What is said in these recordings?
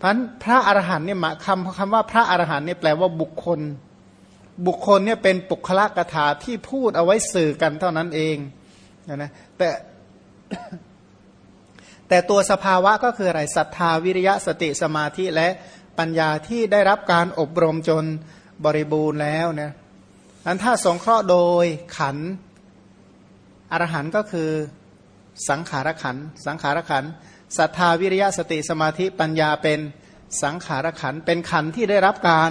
พราะพระอรหันต์เนี่ยคำคำว่าพระอรหันต์เนี่ยแปลว่าบุคคล บุคคลเนี่ยเป็นปุคละกถาที่พูดเอาไว้สื่อกันเท่านั้นเองนะแต่แต่ตัวสภาวะก็คืออะไรศรัทธาวิริยะสติสมาธิและปัญญาที่ได้รับการอบรมจนบริบูรณ์แล้วเนี่ยอันถ้าสงเคราะห์โดยขันอรหันก็คือสังขารขันสังขารขัน ศรัทธาวิริยะสติสมาธิปัญญาเป็นสังขารขันเป็นขันที่ได้รับการ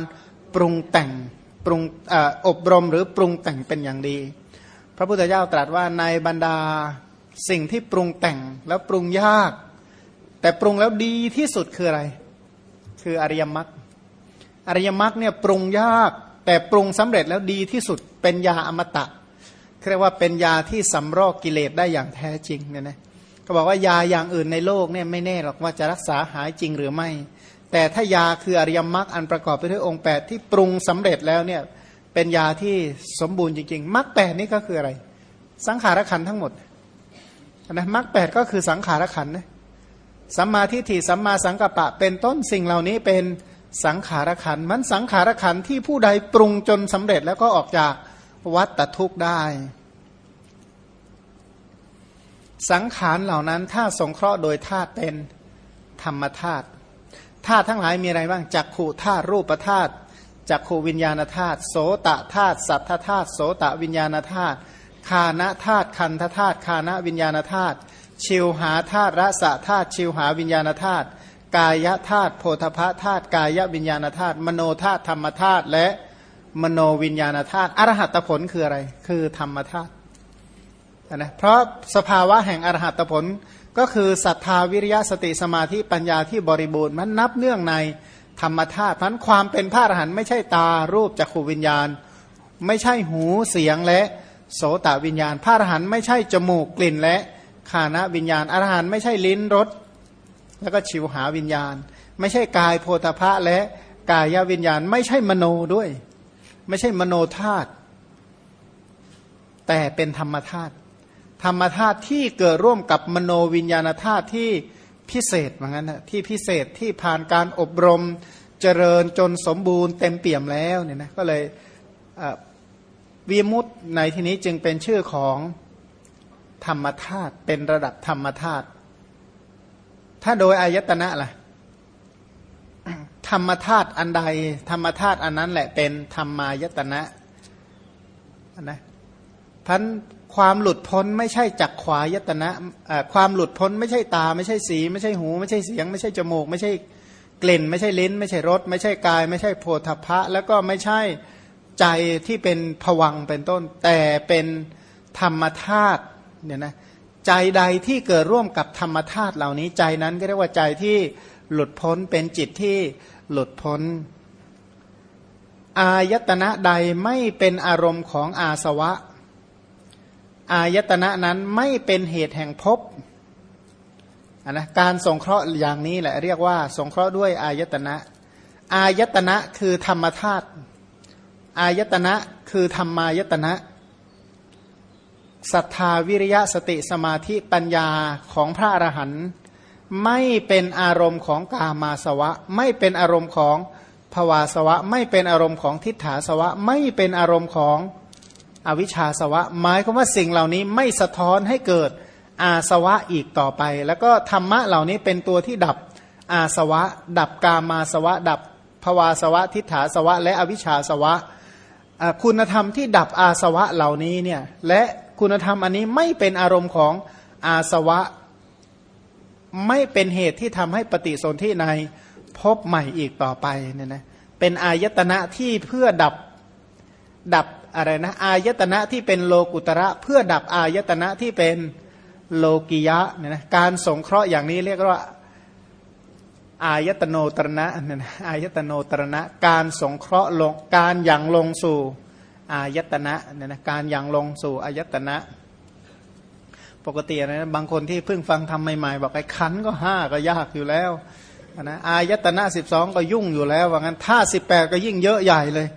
ปรุงแต่งปรุงอบรมหรือปรุงแต่งเป็นอย่างดี พระพุทธเจ้าตรัสว่าในบรรดาสิ่งที่ปรุงแต่งแล้วปรุงยาก แต่ปรุงแล้วดีที่สุดคืออะไร คืออริยมรรคอริยมรรคเนี่ยปรุงยาก แต่ปรุงสำเร็จแล้วดีที่สุดเป็นยาอมตะเรียกว่าเป็นยาที่สำรอกกิเลสได้อย่างแท้จริงเนี่ยนะ ก็บอกว่ายาอย่างอื่นในโลกเนี่ยไม่แน่หรอกว่าจะรักษาหายจริงหรือไม่ แต่ถ้ายาคืออริยมรรคอันประกอบไปด้วยองค์ 8 ที่ปรุงสำเร็จแล้วเนี่ยเป็นยาที่สมบูรณ์จริงๆมรรคแปดนี่ก็คืออะไร สังขารขันทั้งหมดนะมรรคแปดก็คือสังขารขันนะสัมมาทิฏฐิสัมมาสังกัปปะ เป็นต้นสิ่งเหล่านี้เป็นสังขารขันมันสังขารขันที่ผู้ใดปรุงจนสำเร็จแล้วก็ออกจากวัตทุกข์ได้ สังขารเหล่านั้นถ้าสงเคราะห์โดยธาตุเป็นธรรมธาตุธาตุทั้งหลายมีอะไรบ้างจักขู่ธาตุรูปธาตุจักขูวิญญาณธาตุโสตธาตุสัทธธาตุโสตวิญญาณธาตุคานะธาตุคันธธาตุคานะวิญญาณธาตุชิวหาธาตุรสธาตุชิวหาวิญญาณธาตุกายธาตุโพธพธาตุกายวิญญาณธาตุมโนธาตุธรรมธาตุและมโนวิญญาณธาตุอรหัตผลคืออะไร คือธรรมธาตุ นะเพราะสภาวะแห่งอรหัตผล ก็คือศรัทธาวิริยะสติสมาธิปัญญาที่บริบูรณ์มันนับเนื่องในธรรมธาตุพันความเป็นพระอรหันต์ไม่ใช่ตารูปจักขูวิญญาณ ไม่ใช่หูเสียงและโสตวิญญาณ พระอรหันต์ไม่ใช่จมูกกลิ่นและขานะวิญญาณอรหันต์ไม่ใช่ลิ้นรสแล้วก็ชิวหาวิญญาณ ไม่ใช่กายโพธพะและกายวิญญาณ ไม่ใช่มโนด้วย ไม่ใช่มโนธาตุแต่เป็นธรรมธาตุ ธรรมธาตุที่เกิดร่วมกับมโนวิญญาณธาตุที่พิเศษเหมือนกันนะที่พิเศษที่ผ่านการอบรมเจริญจนสมบูรณ์เต็มเปี่ยมแล้วเนี่ยนะก็เลยวีมุตในที่นี้จึงเป็นชื่อของธรรมธาตุเป็นระดับธรรมธาตุถ้าโดยอายตนะล่ะธรรมธาตุอันใด ธรรมธาตุอันนั้นแหละเป็นธรรมายตนะนะพัน ความหลุดพ้นไม่ใช่จักขวายตนะความหลุดพ้นไม่ใช่ตา ไม่ใช่สี ไม่ใช่หู ไม่ใช่เสียง ไม่ใช่จมูก ไม่ใช่กลิ่น ไม่ใช่ลิ้น ไม่ใช่รส ไม่ใช่กาย ไม่ใช่โพธพะ แล้วก็ไม่ใช่ใจที่เป็นผวังเป็นต้น แต่เป็นธรรมธาตุเนี่ยนะใจใดที่เกิดร่วมกับธรรมธาตุเหล่านี้ใจนั้นก็เรียกว่าใจที่หลุดพ้นเป็นจิตที่หลุดพ้น อายตนะใดไม่เป็นอารมณ์ของอาสวะ อายตนะนั้นไม่เป็นเหตุแห่งภพนะการสงเคราะห์อย่างนี้แหละเรียกว่า สงเคราะห์ด้วยอายตนะ อายตนะคือธรรมธาตุอายตนะคือธรรมายตนะศรัทธาวิริยะสติสมาธิปัญญาของพระอรหันต์ไม่เป็นอารมณ์ของกามาสวะ ไม่เป็นอารมณ์ของภวาสวะ ไม่เป็นอารมณ์ของทิฏฐาสวะ ไม่เป็นอารมณ์ของ อวิชชาสวะ หมายความว่าสิ่งเหล่านี้ไม่สะท้อนให้เกิดอาสวะอีกต่อไป แล้วก็ธรรมะเหล่านี้เป็นตัวที่ดับอาสวะ ดับกามาสวะ ดับภวาสวะ ทิฏฐาสวะ และอวิชชาสวะ คุณธรรมที่ดับอาสวะเหล่านี้เนี่ยและคุณธรรมอันนี้ไม่เป็นอารมณ์ของอาสวะ ไม่เป็นเหตุที่ทำให้ปฏิสนธิในพบใหม่อีกต่อไปเนี่ยนะเป็นอายตนะที่เพื่อดับดับ อะไรนะอายตนะที่เป็นโลกุตระเพื่อดับอายตนะที่เป็นโลกิยะเนี่ยนะการสงเคราะห์อย่างนี้เรียกว่าอายตโนตรณะเนี่ยนะอายตโนตรณะการสงเคราะห์ลงการอย่างลงสู่อายตนะเนี่ยนะการยังลงสู่อายตนะ ปกตินะบางคนที่เพิ่งฟังทำใหม่ๆ บอกไอ้ขันก็ห้าก็ยากอยู่แล้วนะอายตนะสิบสองก็ยุ่งอยู่แล้วว่างั้นถ้าสิบแปดก็ยิ่งเยอะใหญ่เลย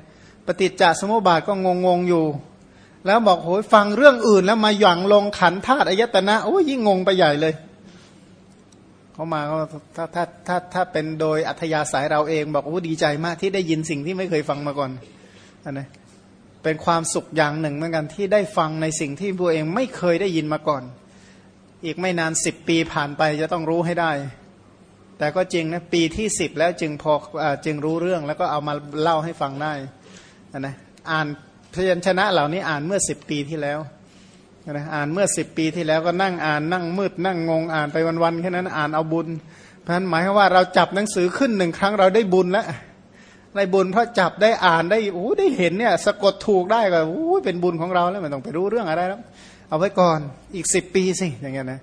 ปฏิจจสมุปบาทก็งงๆอยู่ แล้วบอกโหยฟังเรื่องอื่นแล้วมาหยั่งลงขันธาตุอายตนะโอ้ยยิ่งงงไปใหญ่เลยเขามาก็ถ้าถ้าถ้าถ้าเป็นโดยอัธยาศัยเราเองบอกโอ้ดีใจมากที่ได้ยินสิ่งที่ไม่เคยฟังมาก่อนอันนะเป็นความสุขอย่างหนึ่งเหมือนกันที่ได้ฟังในสิ่งที่ตัวเองไม่เคยได้ยินมาก่อน อีกไม่นานสิบปีผ่านไปจะต้องรู้ให้ได้ แต่ก็จริงนะปีที่สิบแล้วจึงพออจึงรู้เรื่องแล้วก็เอามาเล่าให้ฟังได้ นะอ่านพยัญชนะเหล่านี้อ่านเมื่อสิบปีที่แล้วนะอ่านเมื่อสิบปีที่แล้วก็นั่งอ่านนั่งมืดนั่งงงอ่านไปวันๆแค่นั้นอ่านเอาบุญ เพราะฉะนั้นหมายความว่าเราจับหนังสือขึ้นหนึ่งครั้งเราได้บุญแล้วได้บุญเพราะจับได้อ่านได้โอ้ได้เห็นเนี่ยสะกดถูกได้ก็โอ้เป็นบุญของเราแล้วไม่ต้องไปรู้เรื่องอะไรแล้ว เอาไว้ก่อนอีกสิบปีสิอย่างเงี้ยนะ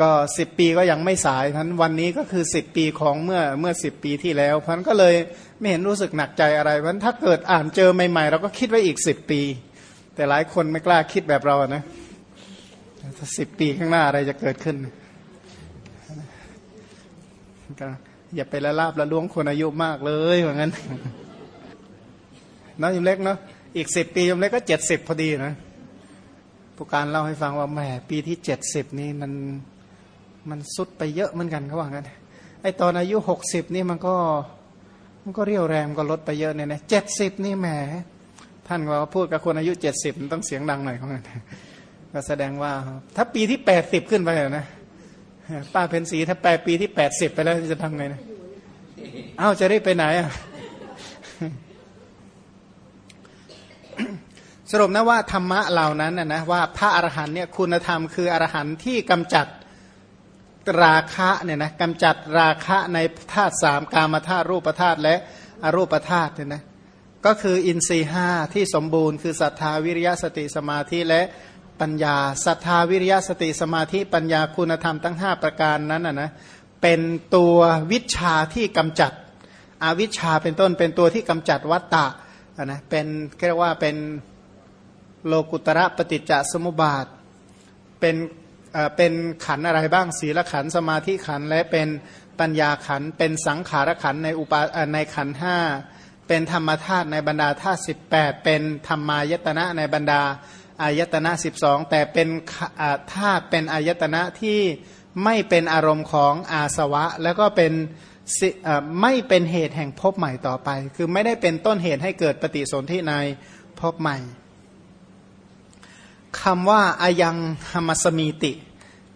ก็สิบปีก็ยังไม่สายทั้นวันนี้ก็คือสิบปีของเมื่อเมื่อสิบปีที่แล้วพันก็เลยไม่เห็นรู้สึกหนักใจอะไรเพราะถ้าเกิดอ่านเจอใหม่ๆ เราก็คิดไว้อีกสิบปี แต่หลายคนไม่กล้าคิดแบบเรานะสิบปีข้างหน้าอะไรจะเกิดขึ้นอย่าไปละลาบละล้วงคนอายุมากเลยเหมือนกันน้องยมเล็กเนาะอีกสิบปียมเล็กก็เจ็ดสิบพอดีนะผู้การเล่าให้ฟังว่าแหมปีที่เจ็ดสิบนี่มัน มันสุดไปเยอะเหมือนกันเขาว่างั้นไอตอนอายุหกสิบนี่มันก็มันก็เรียวแรงก็ลดไปเยอะเนี่ยนะเจ็ดสิบนี่แหมท่านก็พูดกับคนอายุเจ็ดสิบต้องเสียงดังหน่อยเขางั้นก็แสดงว่า ถ้าปีที่แปดสิบขึ้นไปนะป้าเพนสีถ้าแปดปีที่แปดสิบไปแล้วจะทำไงนะเอ้าจะได้ไปไหนอะสรุปนะว่าธรรมะเหล่านั้นนะว่าพระอรหันเนี่ยคุณธรรมคืออรหันที่กำจัด ราคะเนี่ยนะกำจัดราคะในธาตุสามกามธาตุรูปธาตุและอรูปธาตุเนี่ยนะก็คืออินทรีห้าที่สมบูรณ์คือศรัทธาวิริยะสติสมาธิและปัญญาศรัทธาวิริยะสติสมาธิปัญญาคุณธรรมทั้ง 5 ประการนั้นนะนะเป็นตัววิชาที่กำจัดอวิชาเป็นต้นเป็นตัวที่กำจัดวัตตะนะเป็นเรียกว่าเป็นโลกุตระปฏิจจสมุปบาท เป็น เป็นขันอะไรบ้างศีลขันสมาธิขันและเป็นปัญญาขันเป็นสังขารขันในอุปาในขันห้าเป็นธรรมธาตุในบรรดาธาตุสิบแปดเป็นธรรมายตนะในบรรดาอายตนะสิบสองแต่เป็นธาตุเป็นอายตนะที่ไม่เป็นอารมณ์ของอาสวะ แล้วก็เป็นไม่เป็นเหตุแห่งพบใหม่ต่อไป คือไม่ได้เป็นต้นเหตุให้เกิดปฏิสนธิในพบใหม่ คำว่าอายังหมัสมีติ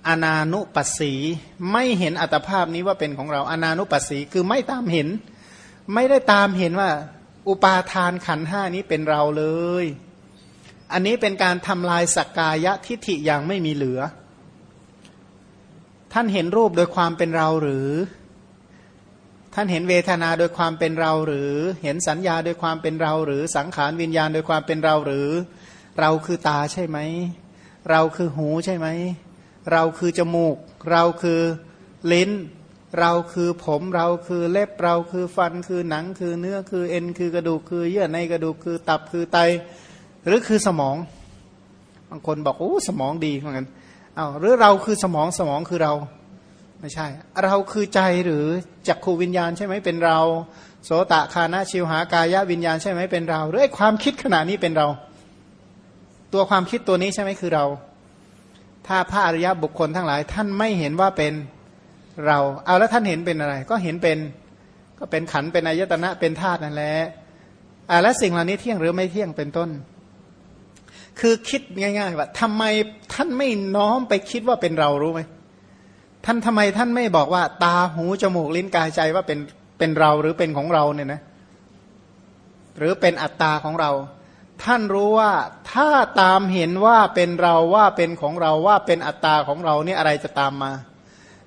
อนานุปัสสีไม่เห็นอัตภาพนี้ว่าเป็นของเราอนานุปัสสีคือไม่ตามเห็น ไม่ได้ตามเห็นว่า อุปาทานขันห้านี้เป็นเราเลย อันนี้เป็นการทำลายสักกายะทิฏฐิอย่างไม่มีเหลือ ท่านเห็นรูปโดยความเป็นเราหรือ ท่านเห็นเวทนาโดยความเป็นเราหรือ เห็นสัญญาโดยความเป็นเราหรือ สังขารวิญญาณโดยความเป็นเราหรือ เราคือตาใช่ไหม เราคือหูใช่ไหม เราคือจมูก เราคือลิ้น เราคือผมเราคือเล็บเราคือฟันคือหนังคือเนื้อคือเอ็นคือกระดูกคือเยื่อในกระดูกคือตับคือไต หรือคือสมอง บางคนบอกโอ้สมองดีเหมือนกันเอาหรือเราคือสมองสมองคือเราไม่ใช่ เราคือใจหรือจักขูวิญญาณใช่ไหมเป็นเรา โสตะคานะชิวหากายวิญญาณใช่ไหมเป็นเราหรือไอความคิดขณะนี้เป็นเรา ตัวความคิดตัวนี้ใช่ไหมคือเรา ถ้าพระอริยบุคคลทั้งหลาย ท่านไม่เห็นว่าเป็นเรา เอาแล้วท่านเห็นเป็นอะไร ก็เห็นเป็นก็เป็นขันเป็นอายตนะเป็นธาตุนั่นแหละอ่าแล้วสิ่งเหล่านี้เที่ยงหรือไม่เที่ยงเป็นต้น คือคิดง่าย ๆ ว่าทำไมท่านไม่น้อมไปคิดว่าเป็นเรารู้ไหมท่านทำไมท่านไม่บอกว่า ตาหูจมูกลิ้นกายใจว่าเป็นเป็นเราหรือเป็นของเราเนี่ยนะ หรือเป็นอัตตาของเรา ท่านรู้ว่าถ้าตามเห็นว่าเป็นเราว่าเป็นของเราว่าเป็นอัตตาของเราเนี่ยอะไรจะตามมา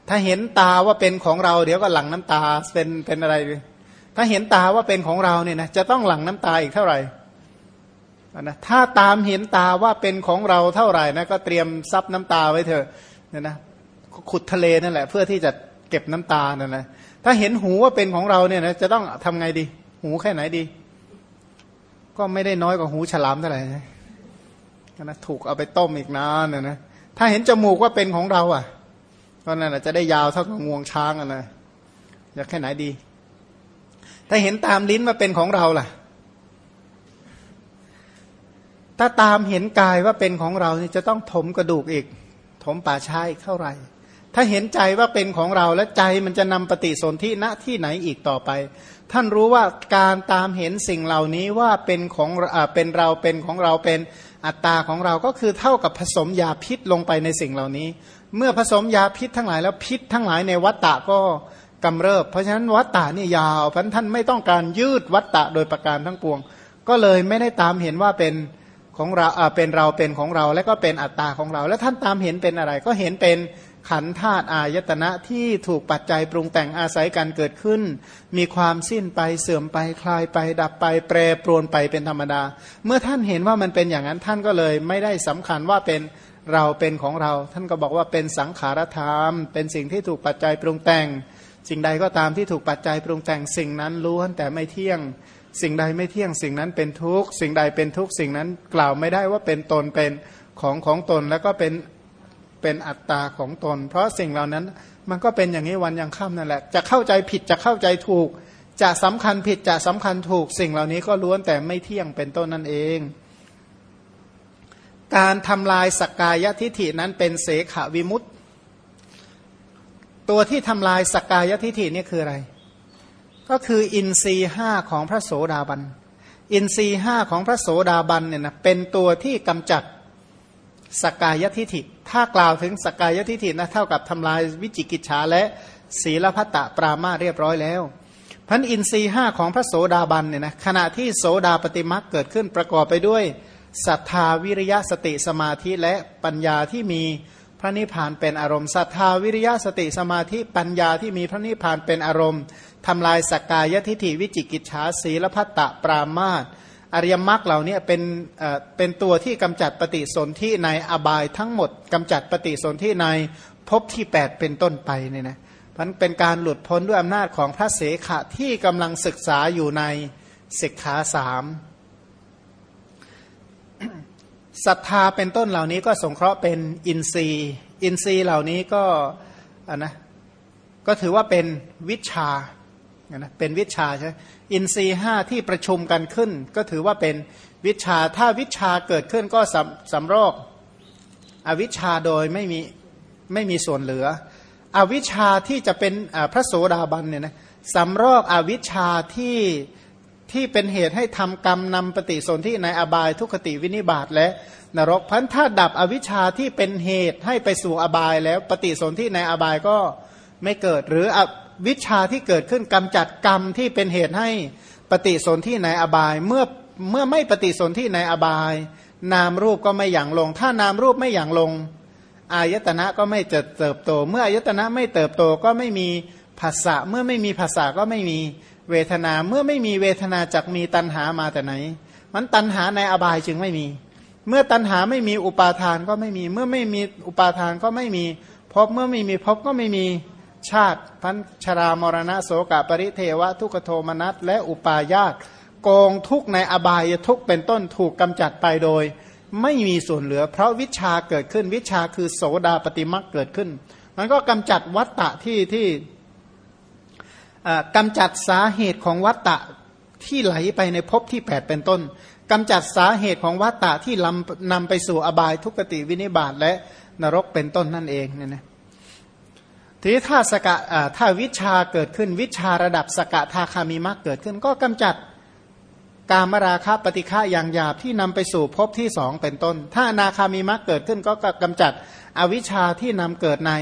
ถ้าเห็นตาว่าเป็นของเราเดี๋ยวก็หลั่งน้ำตาเป็นเป็นอะไร ถ้าเห็นตาว่าเป็นของเราเนี่ยนะจะต้องหลั่งน้ำตาอีกเท่าไหร่นะถ้าตามเห็นตาว่าเป็นของเราเท่าไหร่นะก็เตรียมซับน้ำตาไว้เถอะเนี่ยนะขุดทะเลนั่นแหละ เพื่อที่จะเก็บน้ำตานั่นแหละถ้าเห็นหูว่าเป็นของเราเนี่ยนะจะต้องทำไงดี หูแค่ไหนดี ก็ไม่ได้น้อยกว่าหูฉลามเท่าไหร่นะถูกเอาไปต้มอีกนานนะนะถ้าเห็นจมูกว่าเป็นของเราอะก็นั่นแหละจะได้ยาวเท่ากับงวงช้างอะนะอยากแค่ไหนดี ถ้าเห็นตามลิ้นว่าเป็นของเราล่ะ ถ้าตามเห็นกายว่าเป็นของเราจะต้องถมกระดูกอีก ถมป่าช้าอีกเท่าไหร่ถ้าเห็นใจว่าเป็นของเราและใจมันจะนำปฏิสนธิณที่ไหนอีกต่อไป ท่านรู้ว่าการตามเห็นสิ่งเหล่านี้ว่าเป็นของเป็นเราเป็นของเราเป็นอัตตาของเราก็คือเท่ากับผสมยาพิษลงไปในสิ่งเหล่านี้ เมื่อผสมยาพิษทั้งหลายแล้วพิษทั้งหลายในวัตตะก็กำเริบ เพราะฉะนั้นวัตตะนี่ยาวพราะท่านไม่ต้องการยืดวัตตะโดยประการทั้งปวง ก็เลยไม่ได้ตามเห็นว่าเป็นของเราเป็นเราเป็นของเรา และก็เป็นอัตตาของเรา แล้วท่านตามเห็นเป็นอะไรก็เห็นเป็น ขันธาตุอายตนะที่ถูกปัจจัยปรุงแต่งอาศัยกันเกิดขึ้น มีความสิ้นไปเสื่อมไปคลายไป ดับไป แปรปรวนไปเป็นธรรมดา เมื่อท่านเห็นว่ามันเป็นอย่างนั้นท่านก็เลยไม่ได้สำคัญว่าเป็นเราเป็นของเรา ท่านก็บอกว่าเป็นสังขารธรรม เป็นสิ่งที่ถูกปัจจัยปรุงแต่ง สิ่งใดก็ตามที่ถูกปัจจัยปรุงแต่งสิ่งนั้นล้วนแต่ไม่เที่ยง สิ่งใดไม่เที่ยง สิ่งนั้นเป็นทุกข์สิ่งใดเป็นทุกข์สิ่งนั้นกล่าวไม่ได้ว่าเป็นตนเป็นของของตนแล้วก็เป็น เป็นอัตตาของตน เพราะสิ่งเหล่านั้นมันก็เป็นอย่างนี้วันยังค่ำนั่นแหละ จะเข้าใจผิดจะเข้าใจถูก จะสำคัญผิดจะสำคัญถูก สิ่งเหล่านี้ก็ล้วนแต่ไม่เที่ยงเป็นต้นนั่นเอง การทำลายสกกายทิฐินั้นเป็นเสขวิมุตตตัวที่ทำลายสกกายทิฐินี่คืออะไร ก็คืออินทรีห้าของพระโสดาบันอินทรีห้าของพระโสดาบันเนี่ยนะเป็นตัวที่กำจัด สกายทิฐิ ถ้ากล่าวถึงสกายทิฐินะเท่ากับทำลายวิจิกิจฉาและศีลพัตตปรามาเรียบร้อยแล้วพันอินทรีห้าของพระโสดาบันเนี่ยนะขณะที่โสดาปฏิมักเกิดขึ้นประกอบไปด้วยศรัทธาวิริยะสติสมาธิและปัญญาที่มีพระนิพพานเป็นอารมณ์ศรัทธาวิริยะสติสมาธิปัญญาที่มีพระนิพพานเป็นอารมณ์ทำลายสกกายทิฐิวิจิกิจฉาศีลพัตตปรามาต อริยมรรคเหล่านี้เป็นเป็นตัวที่กำจัดปฏิสนธิในอบายทั้งหมดกำจัดปฏิสนธิในภพที่ 8 เป็นต้นไปเนี่ยนะมันเป็นการหลุดพ้นด้วยอำนาจของพระเสขะที่กำลังศึกษาอยู่ในศิกขาสามศรัทธาเป็นต้นเหล่านี้ก็สงเคราะห์เป็นอินทรีย์ อินทรีย์เหล่านี้ก็อ่นะก็ถือว่าเป็นวิชา นะเป็นวิชาใช่อินทรีห้าที่ประชุมกันขึ้น ก็ถือว่าเป็นวิชาถ้าวิชาเกิดขึ้นก็สำสำรอกอวิชาโดยไม่มีไม่มีส่วนเหลือ อวิชาที่จะเป็นพระโสดาบันเนี่ยนะสำรอกอวิชาที่ที่เป็นเหตุให้ทำกรรมนำปฏิสนธิในอบายทุกขติวินิบาตและนรกพันถ้าดับอวิชชาที่เป็นเหตุให้ไปสู่อบายแล้วปฏิสนธิในอบายก็ไม่เกิด หรือ วิชาที่เกิดขึ้นกำจัดกรรมที่เป็นเหตุให้ปฏิสนธิในอบาย เมื่อเมื่อไม่ปฏิสนธิในอบาย นามรูปก็ไม่หยั่งลง ถ้านามรูปไม่หยั่งลง อายตนะก็ไม่เติบเติบโต เมื่ออายตนะไม่เติบโตก็ไม่มีภาษะเมื่อไม่มีภาษาก็ไม่มีเวทนาเมื่อไม่มีเวทนาจักมีตัณหามาแต่ไหน มันตัณหาในอบายจึงไม่มี เมื่อตัณหาไม่มีอุปาทานก็ไม่มี เมื่อไม่มีอุปาทานก็ไม่มีพบเมื่อไม่มีพบก็ไม่มี ชาติพันชรามรณะโสกปริเทวะ ทุกโทมนัสและอุปาญาตกองทุกในอบายทุกเป็นต้นถูกกำจัดไปโดย ไม่มีส่วนเหลือ เพราะวิชาเกิดขึ้นวิชาคือโสดาปฏิมักเกิดขึ้น มันก็กำจัดวัตตะที่ที่กำจัดสาเหตุของวัตตะที่ไหลไปในภพที่ 8 เป็นต้นกำจัดสาเหตุของวัตตะที่ลำนำไปสู่อบายทุกติวินิบาตและนรกเป็นต้นนั่นเองเนี่ยนะ ทีนี้ถ้าสกะถ้าวิชาเกิดขึ้นวิชาระดับสกะทาคามีมักเกิดขึ้น ก็กำจัดกามราคะปฏิฆาอย่างหยาบที่นำไปสู่ภพที่สองเป็นต้น ถ้านาคามีมักเกิดขึ้นก็กำจัดอวิชาที่นำเกิดใน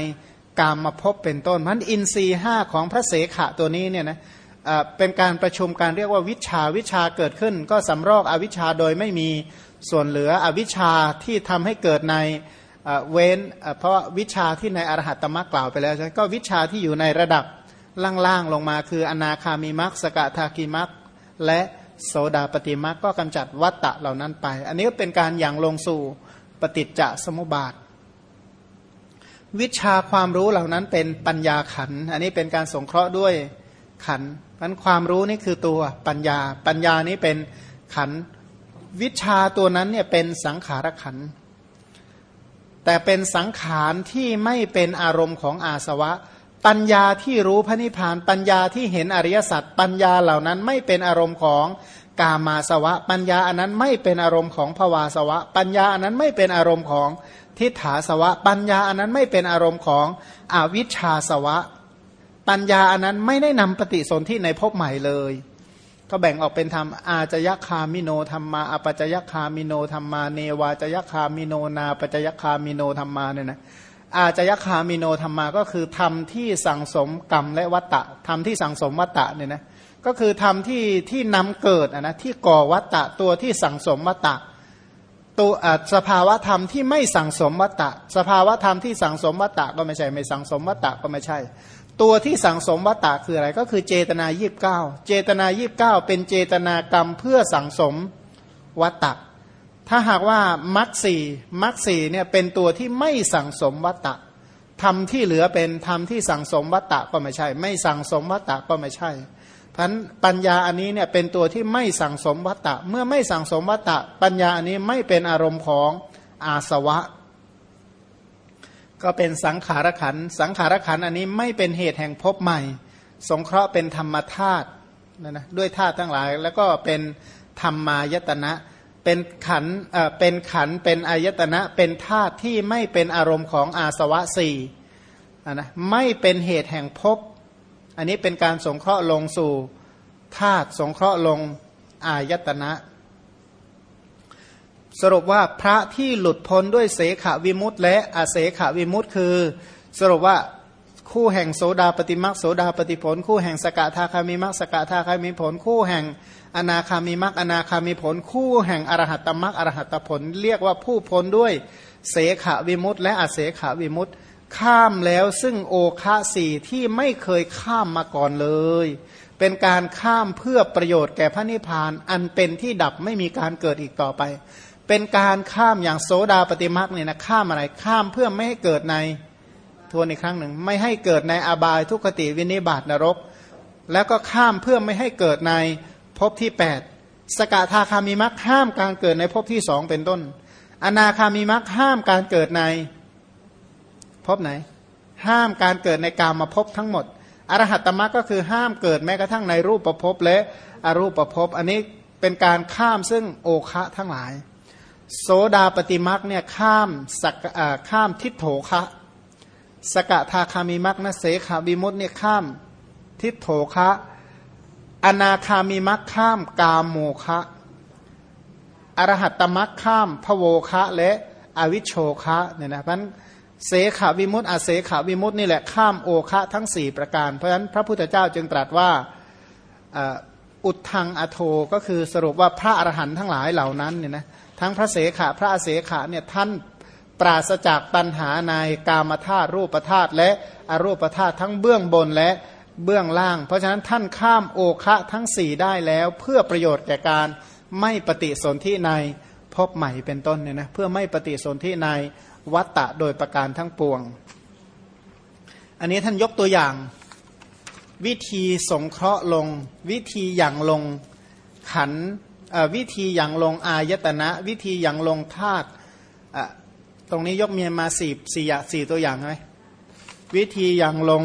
กามมาพบเป็นต้นมันอินทรีห้าของพระเสขะตัวนี้เนี่ยนะเป็นการประชุมการเรียกว่าวิชาวิชาเกิดขึ้น ก็สำรอกอวิชาโดยไม่มีส่วนเหลืออวิชชาที่ทำให้เกิดใน เว้นเพราะวิชาที่ในอรหัตตมรรคกล่าวไปแล้วใช่ก็วิชาที่อยู่ในระดับล่างๆลงมา คืออนาคามีมรรคสกทากีมรรคและโสดาปฏิมรรคก็กำจัดวัตตะเหล่านั้นไป อันนี้ก็เป็นการอย่างลงสู่ปฏิจจสมุปบาท วิชาความรู้เหล่านั้นเป็นปัญญาขัน อันนี้เป็นการสงเคราะห์ด้วยขันนั้นความรู้นี่คือตัวปัญญา ปัญญานี้เป็นขัน วิชาตัวนั้นเนี่ยเป็นสังขารขัน แต่เป็นสังขารที่ไม่เป็นอารมณ์ของอาสวะ ปัญญาที่รู้พระนิพพาน ปัญญาที่เห็นอริยสัจปัญญาเหล่านั้นไม่เป็นอารมณ์ของกามาสวะ ปัญญาอันนั้นไม่เป็นอารมณ์ของภวาสวะ ปัญญาอันนั้นไม่เป็นอารมณ์ของทิฏฐาสวะ ปัญญาอันนั้นไม่เป็นอารมณ์ของอวิชชาสวะ ปัญญาอันนั้นไม่ได้นำปฏิสนธิในภพใหม่เลย ก็แบ่งออกเป็นธรรมอาจยคามิโนธรรมมาอปัจยคามิโนธรรมาเนวาจยคามิโนนาปัจยคามิโนธรรมาเนี่ยนะอาจยคามิโนธรรมาก็คือธรรมที่สั่งสมกรรมและวัตตะธรรมที่สั่งสมวัตตะเนี่ยนะก็คือธรรมที่ที่นำเกิดนะที่ก่อวัตตะตัวที่สั่งสมวัตตะตัวสภาวะธรรมที่ไม่สั่งสมวัตตะ สภาวะธรรมที่สั่งสมวัตตะก็ไม่ใช่ไม่สั่งสมวัตตะก็ไม่ใช่ ตัวที่สั่งสมวัตตะคืออะไรก็คือเจตนายีบเก้าเจตนายีบเก้าเป็นเจตนากรรมเพื่อสั่งสมวัตตะ ถ้าหากว่ามัคสีมัคสีเนี่ยเป็นตัวที่ไม่สั่งสมวัตตะธรรมที่เหลือเป็นธรรมที่สั่งสมวัตตะก็ไม่ใช่ ไม่สั่งสมวัตตะก็ไม่ใช่พันปัญญาอันนี้เนี่ยเป็นตัวที่ไม่สั่งสมวัตตะ เมื่อไม่สั่งสมวัตตะ ปัญญาอันนี้ไม่เป็นอารมณ์ของอาสวะ ก็เป็นสังขารขัน สังขารขันอันนี้ไม่เป็นเหตุแห่งพบใหม่ สงเคราะห์เป็นธรรมธาตุนะนะด้วยธาตุทั้งหลาย แล้วก็เป็นธรรมายตนะ เป็นขันเอ่อเป็นขันเป็นอายตนะ เป็นธาตุที่ไม่เป็นอารมณ์ของอาสวะสี่นะไม่เป็นเหตุแห่งพบอันนี้เป็นการสงเคราะห์ลงสู่ธาตุสงเคราะห์ลงอายตนะ สรุปว่าพระที่หลุดพ้นด้วยเสขวิมุตต์และอาเสขวิมุตต์คือ สรุปว่าคู่แห่งโสดาปฏิมักโสดาปฏิผล คู่แห่งสกทาคามิมักสกทาคามิผล คู่แห่งอนาคามิมักอนาคามิผล คู่แห่งอรหัตตมักอรหัตตผล เรียกว่าผู้พ้นด้วยเสขวิมุตต์และอาเสขวิมุตต์ข้ามแล้วซึ่งโอคะสี่ที่ไม่เคยข้ามมาก่อนเลย เป็นการข้ามเพื่อประโยชน์แก่พระนิพพานอันเป็นที่ดับไม่มีการเกิดอีกต่อไป เป็นการข้ามอย่างโสดาปฏิมักเนี่ยนะข้ามอะไรข้ามเพื่อไม่ให้เกิดในทวนอีกครั้งหนึ่ง ไม่ให้เกิดในอบายทุกขติวินิบาตนรก แล้วก็ข้ามเพื่อไม่ให้เกิดในภพที่ 8 สกทาคามีมักห้ามการเกิดในภพที่สองเป็นต้น อนาคามีมักห้ามการเกิดในภพไหน ห้ามการเกิดในกามาพบทั้งหมด อรหัตตมรรคก็คือห้ามเกิดแม้กระทั่งในรูปประพบและอรูปประพบอันนี้เป็นการข้ามซึ่งโอคะทั้งหลาย โสดาปฏิมรรคเนี่ยข้ามสักข้ามทิฏโถคะ สกทาคามิมรรคนะเสขาบิมุตเนี่ยข้ามทิฏโถคะ อนาคามิมรรคข้ามกามโมคะอรหัตตมรรคข้ามพโวคะและอวิชโชคะเนี่ยนะเพราะนั้นเสขาวิมุตอาเสขาวิมุตนี่แหละข้ามโอคะทั้ง 4 ประการ เพราะฉะนั้นพระพุทธเจ้าจึงตรัสว่าอุดทังอโทก็คือสรุปว่าพระอรหันต์ทั้งหลายเหล่านั้นเนี่ยนะ ทั้งพระเสขาพระอาเสขาเนี่ยท่านปราศจากตัณหาในกามธาตุรูปธาตุและอรูปธาตุทั้งเบื้องบนและเบื้องล่าง เพราะฉะนั้นท่านข้ามโอคะทั้ง4ได้แล้ว เพื่อประโยชน์แก่การไม่ปฏิสนธิในพบใหม่เป็นต้นเนี่ยนะเพื่อไม่ปฏิสนธิในวัตตะโดยประการทั้งปวง อันนี้ท่านยกตัวอย่าง วิธีสงเคราะห์ลง วิธีอย่างลงขัน วิธีอย่างลงอายตนะ วิธีอย่างลงธาตุตรงนี้ยกเมียมาสี่สี่สี่ตัวอย่างไหมวิธีอย่างลง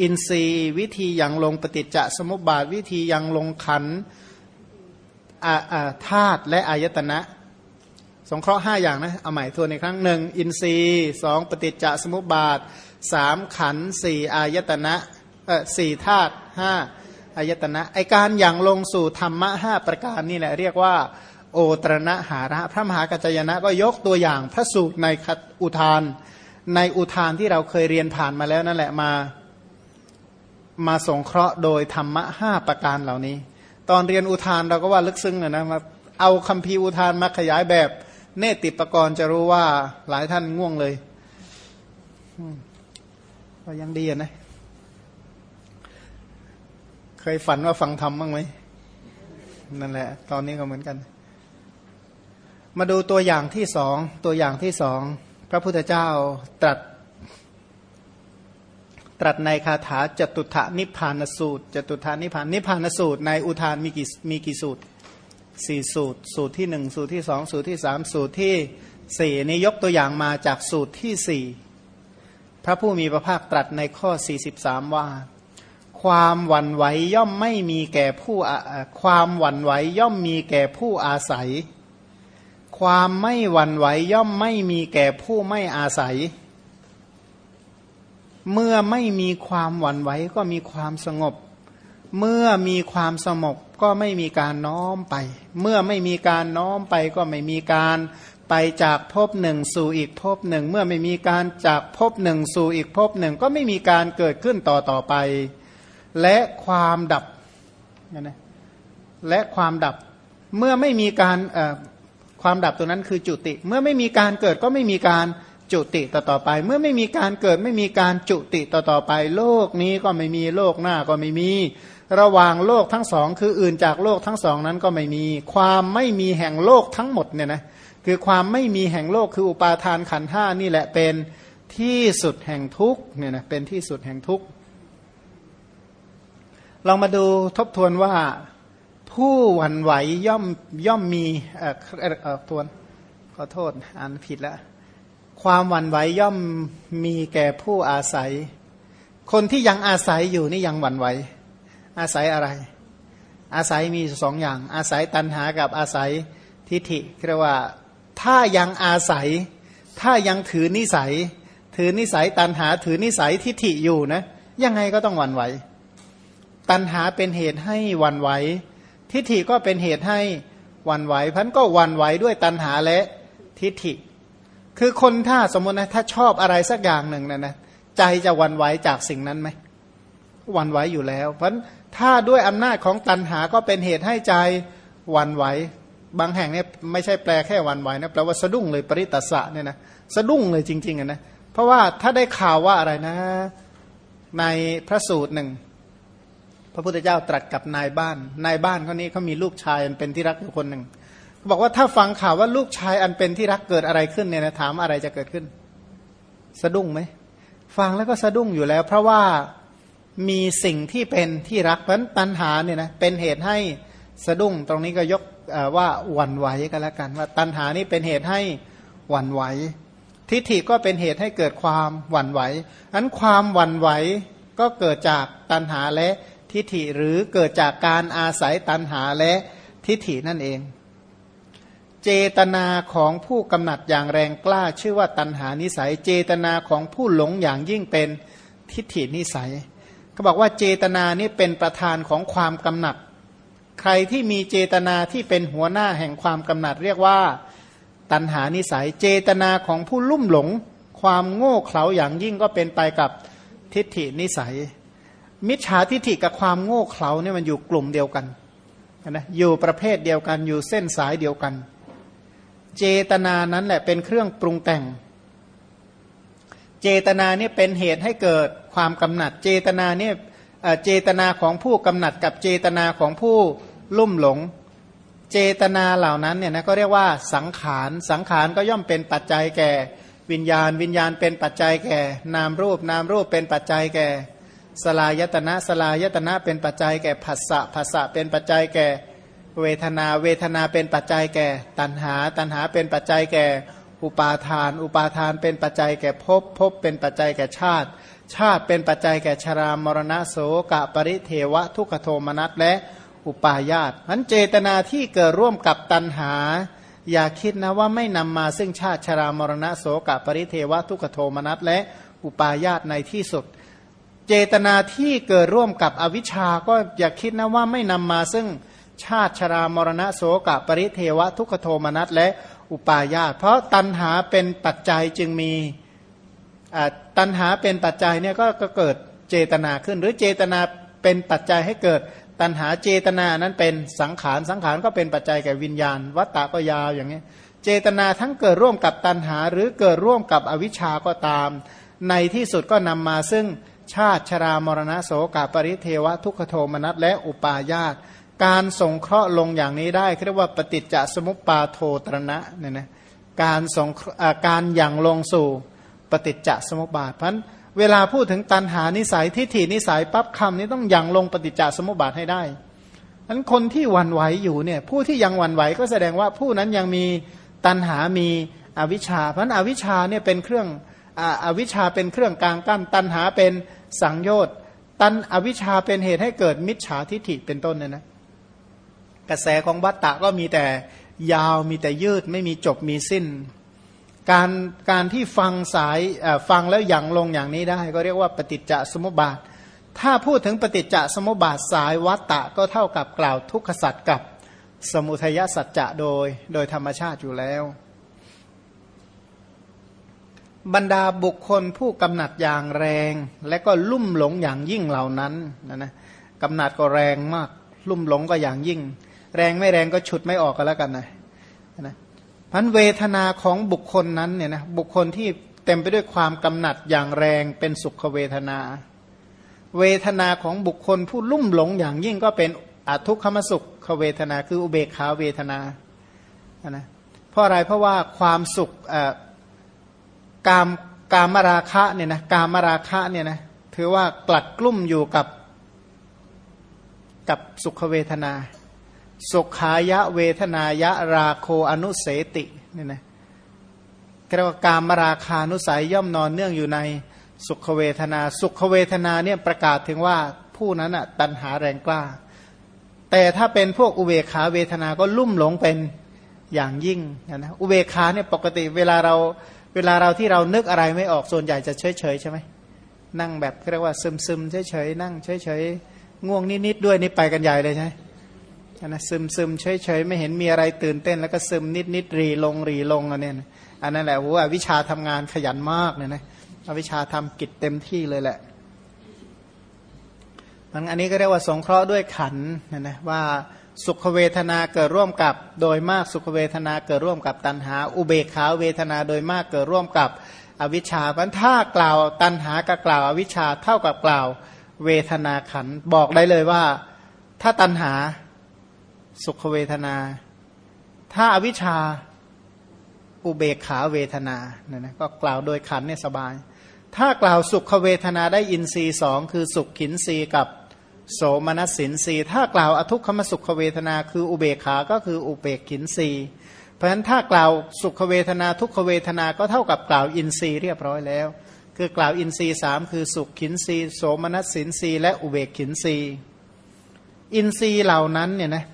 อินทรีย์ วิธีอย่างลงปฏิจจสมุปบาท วิธีอย่างลงขันธาตุและอายตนะ สงเคราะห์ห้าอย่างนะเอาใหม่ทวนในครั้งหนึ่งอินทรีย์สองปฏิจจสมุปบาทสามขันสี่อายตนะสี่ธาตุห้า อายตนะไอการอย่างลงสู่ธรรมะห้าประการนี่แหละเรียกว่า โอตรณหาระพระมหากัจจยนะก็ยกตัวอย่างพระสูตรในอุทาน ในอุทานที่เราเคยเรียนผ่านมาแล้วนั่นแหละมามาสงเคราะห์โดยธรรมะห้าประการเหล่านี้ ตอนเรียนอุทานเราก็ว่าลึกซึ้งนะนะมาเอาคำพีอุทานมาขยายแบบ เนติปกรณ์จะรู้ว่าหลายท่านง่วงเลยก็ยังดีนะ เคยฝันว่าฟังธรรมบ้างไหมนั่นแหละ ตอนนี้ก็เหมือนกัน มาดูตัวอย่างที่สองตัวอย่างที่สองพระพุทธเจ้าตรัส ตรัสในคาถาจตุถานิพพานสูตรจตุถานิพพานนิพพานสูตร ในอุทานมีกี่มีกี่สูตรสี่สูตร สูตรที่หนึ่งสูตรที่สองสูตรที่สามสูตรที่สี่นี้ยกตัวอย่างมาจากสูตรที่สี่พระผู้มีพระภาคตรัสในข้อ 43 ว่า ความหวั่นไหวย่อมไม่มีแก่ผู้ความหวั่นไหวย่อมมีแก่ผู้อาศัย ความไม่หวั่นไหวย่อมไม่มีแก่ผู้ไม่อาศัย เมื่อไม่มีความหวั่นไหวก็มีความสงบ เมื่อมีความสงบก็ไม่มีการน้อมไป เมื่อไม่มีการน้อมไปก็ไม่มีการไปจากภพหนึ่งสู่อีกภพหนึ่ง เมื่อไม่มีการจากภพหนึ่งสู่อีกภพหนึ่ง ก็ไม่มีการเกิดขึ้นต่อต่อไป และความดับนะและความดับเมื่อไม่มีการความดับตัวนั้นคือจุติ เมื่อไม่มีการเกิดก็ไม่มีการจุติต่อต่อไป เมื่อไม่มีการเกิดไม่มีการจุติต่อต่อไป โลกนี้ก็ไม่มีโลกหน้าก็ไม่มี ระหว่างโลกทั้งสอง คืออื่นจากโลกทั้งสองนั้นก็ไม่มี ความไม่มีแห่งโลกทั้งหมดเนี่ยนะคือความไม่มีแห่งโลกคืออุปาทานขันห้านี่แหละเป็นที่สุดแห่งทุกเนี่ยนะเป็นที่สุดแห่งทุก ลองมาดูทบทวนว่าผู้หวั่นไหวย่อมย่อมมีเอ่อเอ่อทวนขอโทษอ่านผิดแล้วความหวั่นไหวย่อมมีแก่ผู้อาศัย คนที่ยังอาศัยอยู่นี่ยังหวั่นไหว อาศัยอะไร อาศัยมีสองอย่าง อาศัยตันหากับอาศัยทิฏฐิเรียกว่าถ้ายังอาศัย ถ้ายังถือนิสัย ถือนิสัยตันหาถือนิสัยทิฏฐิอยู่นะยังไงก็ต้องหวั่นไหว ตันหาเป็นเหตุให้วันไหว ทิฏฐิก็เป็นเหตุให้วันไหวพันก็วันไหวด้วยตันหาและทิฏฐิ คือคนถ้าสมมตินะถ้าชอบอะไรสักอย่างหนึ่งนะนะใจจะวันไหวจากสิ่งนั้นไหมวันไหวอยู่แล้ว เพราะถ้าด้วยอำนาจของตันหาก็เป็นเหตุให้ใจวันไหว บางแห่งเนี่ยไม่ใช่แปลแค่วันไหวนะแปลว่าสะดุ้งเลยปริตสะเนี่ยนะสะดุ้งเลยจริงๆนะเพราะว่าถ้าได้ข่าวว่าอะไรนะ ในพระสูตรหนึ่ง พระพุทธเจ้าตรัสกับนายบ้าน นายบ้านคนนี้เขามีลูกชายอันเป็นที่รักอยู่คนหนึ่งบอกว่าถ้าฟังข่าวว่าลูกชายอันเป็นที่รักเกิดอะไรขึ้นเนี่ยนะถามอะไรจะเกิดขึ้น สะดุ้งไหมฟังแล้วก็สะดุ้งอยู่แล้ว เพราะว่ามีสิ่งที่เป็นที่รักเพราะตัณหาเนี่ยนะเป็นเหตุให้สะดุ้งตรงนี้ก็ยกว่าหวั่นไหวกันแล้วกัน ว่าตัณหานี่เป็นเหตุให้หวั่นไหว ทิฏฐิก็เป็นเหตุให้เกิดความหวั่นไหวอันความหวั่นไหวก็เกิดจากตัณหาและ ทิฏฐิหรือเกิดจากการอาศัยตัณหาและทิฏฐินั่นเอง เจตนาของผู้กำหนัดอย่างแรงกล้า ชื่อว่าตัณหานิสัย เจตนาของผู้หลงอย่างยิ่งเป็นทิฏฐินิสัยเขาบอกว่าเจตนานี่เป็นประธานของความกำหนัด ใครที่มีเจตนาที่เป็นหัวหน้าแห่งความกำหนัดเรียกว่าตัณหานิสัย เจตนาของผู้ลุ่มหลง ความโง่เขลาอย่างยิ่งก็เป็นไปกับทิฏฐินิสัย มิจฉาทิฏฐิกับความโง่เขลาเนี่ยมันอยู่กลุ่มเดียวกันนะอยู่ประเภทเดียวกันอยู่เส้นสายเดียวกัน เจตนานั้นแหละเป็นเครื่องปรุงแต่ง เจตนาเนี่ยเป็นเหตุให้เกิดความกำหนัด เจตนาเนี่ยเจตนาของผู้กำหนัดกับเจตนาของผู้ลุ่มหลง เจตนาเหล่านั้นเนี่ยนะก็เรียกว่าสังขารสังขารก็ย่อมเป็นปัจจัยแก่ วิญญาณ วิญญาณเป็นปัจจัยแก่ นามรูป นามรูปเป็นปัจจัยแก่ สลายตนะสลายตนะเป็นปัจจัยแก่ผัสสะผัสสะเป็นปัจจัยแก่เวทนาเวทนาเป็นปัจจัยแก่ ตัณหา ตัณหาเป็นปัจจัยแก่อุปาทาน อุปาทานเป็นปัจจัยแก่ภพภพเป็นปัจจัยแก่ชาติ ชาติเป็นปัจจัยแก่ชรามรณะโสกะปริเทวะทุกขโทมนัสและอุปาญาตนั้นเจตนาที่เกิดร่วมกับตัณหา อย่าคิดนะว่าไม่นำมาซึ่งชาติชรามรณะโสกะปริเทวะทุกขโทมนัสและอุปาญาตในที่สุด เจตนาที่เกิดร่วมกับอวิชชาก็อย่าคิดนะว่าไม่นำมาซึ่งชาติชรามรณะโสกะปริเทวะทุกขโทมนัสและอุปาญาตเพราะตัณหาเป็นปัจจัยจึงมีตัณหาเป็นปัจจัยเนี่ยก็เกิดเจตนาขึ้น หรือเจตนาเป็นปัจจัยให้เกิดตัณหาเจตนานั้นเป็นสังขารสังขารก็เป็นปัจจัยแก่วิญญาณ วัตตะก็ยาวอย่างนี้ เจตนาทั้งเกิดร่วมกับตัณหา หรือเกิดร่วมกับอวิชชาก็ตาม ในที่สุดก็นำมาซึ่ง ชาติชรามรณะโสกาปริเทวะทุกขโทมนัสและอุปาญาตการสงเคราะห์ลงอย่างนี้ได้เรียกว่าปฏิจจสมุปปาโทตรณะเนี่ยนะการสงการอย่างลงสู่ปฏิจจสมุปบาทเพราะเวลาพูดถึงตันหานิสัยทิฏฐินิสัยปั๊บคำนี้ต้องยังลงปฏิจจสมุปบาทให้ได้นั้นคนที่วันไหวอยู่เนี่ยผู้ที่ยังวันไหวก็แสดงว่าผู้นั้นยังมีตันหามีอวิชชาเพราะอวิชชาเนี่ยเป็นเครื่องอวิชชาเป็นเครื่องกลางกั้นตันหาเป็น สังโยชน์ตันอวิชชาเป็นเหตุให้เกิดมิจฉาทิฏฐิเป็นต้นเนี่ยนะกระแสของวัตตะก็มีแต่ยาวมีแต่ยืดไม่มีจบมีสิ้น การการที่ฟังสายฟังแล้วอย่างลงอย่างนี้ได้ ก็เรียกว่าปฏิจจสมุปบาท ถ้าพูดถึงปฏิจจสมุปบาทสายวัตตะก็เท่ากับกล่าวทุกขสัตว์กับสมุทัยสัจจะโดย โดยธรรมชาติอยู่แล้ว บรรดาบุคคลผู้กำหนัดอย่างแรง และก็ลุ่มหลงอย่างยิ่งเหล่านั้นนะนะกำหนัดก็แรงมาก ลุ่มหลงก็อย่างยิ่ง แรงไม่แรงก็ฉุดไม่ออกกันแล้วกันนะนะพันเวทนาของบุคคลนั้นเนี่ยนะบุคคลที่เต็มไปด้วยความกำหนัดอย่างแรงเป็นสุขเวทนา เวทนาของบุคคลผู้ลุ่มหลงอย่างยิ่งก็เป็นอทุกขมสุขเวทนา คืออุเบกขาเวทนานะเพราะอะไรเพราะว่าความสุข กามกามราคะเนี่ยนะกามราคะเนี่ยนะถือว่ากลัดกลุ่มอยู่กับกับสุขเวทนา สุขายะเวทนายะราโคอนุเสติเนี่ยนะเรียกว่ากามราคานุสัยย่อมนอนเนื่องอยู่ในสุขเวทนา สุขเวทนาเนี่ยประกาศถึงว่าผู้นั้นอะตันหาแรงกล้า แต่ถ้าเป็นพวกอุเบขาเวทนาก็ลุ่มหลงเป็นอย่างยิ่งนะอุเบขาเนี่ยปกติเวลาเรา เวลาเราที่เรานึกอะไรไม่ออกส่วนใหญ่จะเฉยเฉยใช่ไหมนั่งแบบเรียกว่าซึมซึมเฉยเฉยนั่งเฉยเฉยง่วงนิดๆด้วยนี่ไปกันใหญ่เลยใช่ไหมนะซึมซึมเฉยเฉยไม่เห็นมีอะไรตื่นเต้น แล้วก็ซึมนิดนิดรีลงรีลงอันนี้อันนั้นแหละว่าวิชาทำงานขยันมากเนี่ยนะวิชาทำกิจเต็มที่เลยแหละมันอันนี้ก็เรียกว่าสงเคราะห์ด้วยขันนะนะว่า สุขเวทนาเกิดร่วมกับ โดยมากสุขเวทนาเกิดร่วมกับตัณหา อุเบกขาเวทนาโดยมากเกิดร่วมกับอวิชชาเพราะถ้ากล่าวตัณหากับกล่าวอวิชชาเท่ากับกล่าว เวทนาขันบอกได้เลยว่า ถ้าตัณหาสุขเวทนา ถ้าอวิชชาอุเบกขาเวทนาเนี่ยนะก็กล่าวโดยขันเนี่ยสบาย ถ้ากล่าวสุขเวทนาได้อินทรีย์สองคือสุขขินทรีย์กับ โสมนัสสินสีถ้ากล่าวอทุกขมสุขเวทนาคืออุเบกขา ก็คืออุเบกขินสีเพราะฉะนั้นถ้ากล่าวสุขเวทนาทุกขเวทนาก็เท่ากับกล่าวอินทรีย์เรียบร้อยแล้ว คือกล่าวอินทรีย์สามคือสุขขินสีโสมนัสสินสีและอุเบกขินสีอินทรีย์เหล่านั้นเนี่ยนะ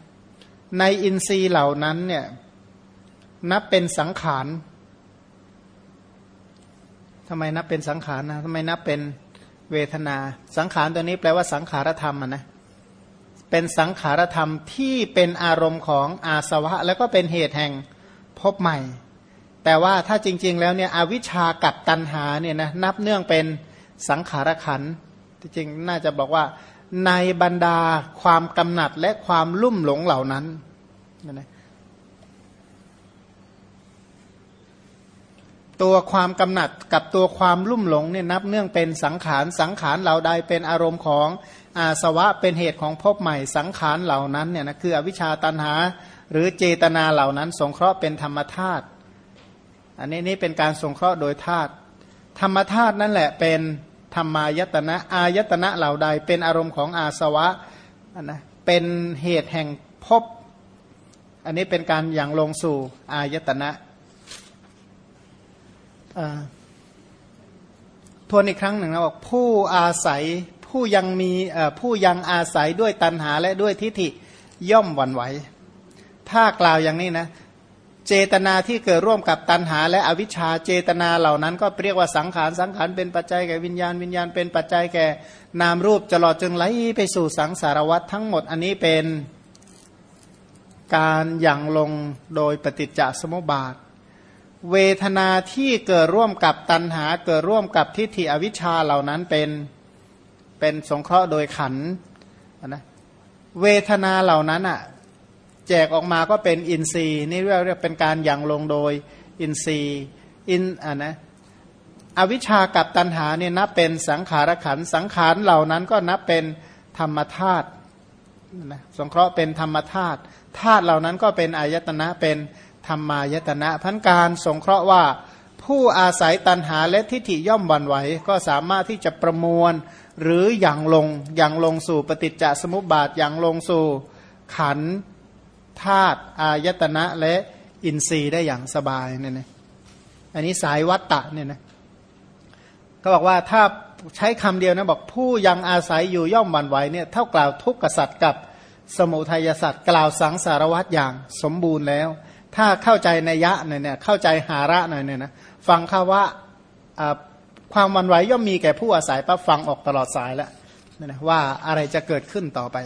ในอินทรีย์เหล่านั้นเนี่ยนับเป็นสังขารทำไมนับเป็นสังขารนะทำไมนับเป็น เวทนา สังขารตัวนี้แปลว่าสังขารธรรมนะเป็นสังขารธรรมที่เป็นอารมณ์ของอาสวะ แล้วก็เป็นเหตุแห่งพบใหม่ แต่ว่าถ้าจริง ๆ แล้วเนี่ยอวิชากับตันหาเนี่ยนะนับเนื่องเป็นสังขารขันจริงๆน่าจะบอกว่าในบรรดาความกำหนัดและความลุ่มหลงเหล่านั้นนะ ตัวความกำหนัดกับตัวความลุ่มหลงเนี่ยนับเนื่องเป็นสังขารสังขารเหล่าใดเป็นอารมณ์ของอาสวะเป็นเหตุของพบใหม่สังขารเหล่านั้นเนี่ยนะคืออวิชชาตันหา หรือเจตนาเหล่านั้น สงเคราะห์เป็นธรรมธาตุอันนี้นี่เป็นการสงเคราะห์โดยธาตุธรรมธาตุนั่นแหละเป็นธรรมายตนะอายตนะเหล่าใด เป็นอารมณ์ของอาสวะนะเป็นเหตุแห่งพบอันนี้เป็นการอย่างลงสู่อายตนะ ทวนอีกครั้งหนึ่งนะบอกผู้อาศัยผู้ยังมีผู้ยังอาศัยด้วยตัณหาและด้วยทิฏฐิย่อมหวั่นไหว ถ้ากล่าวอย่างนี้นะ เจตนาที่เกิดร่วมกับตัณหาและอวิชชาเจตนาเหล่านั้น ก็เรียกว่าสังขารสังขารเป็นปัจจัยแก่วิญญาณวิญญาณเป็นปัจจัยแก่นามรูปตลอดจึงไหลไปสู่สังสารวัฏทั้งหมดอันนี้เป็นการยังลงโดยปฏิจจสมุปบาท เวทนาที่เกิดร่วมกับตัณหาเกิดร่วมกับทิฏฐิอวิชชาเหล่านั้นเป็นเป็นสงเคราะห์โดยขันนะเวทนาเหล่านั้นอะแจกออกมาก็เป็นอินทรีย์นี่เรียกเรียกเป็นการยังลงโดยอินทรีย์อินอะนะอวิชากับตัณหาเนี่ยนับเป็นสังขารขันสังขารเหล่านั้นก็นับเป็นธรรมธาตุนะสงเคราะห์เป็นธรรมธาตุธาตุเหล่านั้นก็เป็นอายตนะเป็น ธรรมายตนะพันการสงเคราะห์ว่าผู้อาศัยตันหาและทิฏฐิย่อมบันไหว ก็สามารถที่จะประมวล หรืออย่างลงอย่างลงสู่ปฏิจจสมุปบาทอย่างลงสู่ขันธาตุอายตนะและอินทรีย์ได้อย่างสบายเนี่ยนะอันนี้สายวัตตะเนี่ยนะก็บอกว่าถ้าใช้คำเดียวนะบอกผู้ยังอาศัยอยู่ย่อมบันไหวเนี่ยเท่ากล่าวทุกขสัตว์กับสมุทัยสัตว์กล่าวสังสารวัตอย่างสมบูรณ์แล้ว ถ้าเข้าใจในยะหน่อยเนี่ยเข้าใจหาระหน่อยเนี่ยนะฟังคาว่าความวันไหวย่อมมีแก่ผู้อาศัยปั๊บฟังออกตลอดสายแล้วนะว่าอะไรจะเกิดขึ้นต่อไป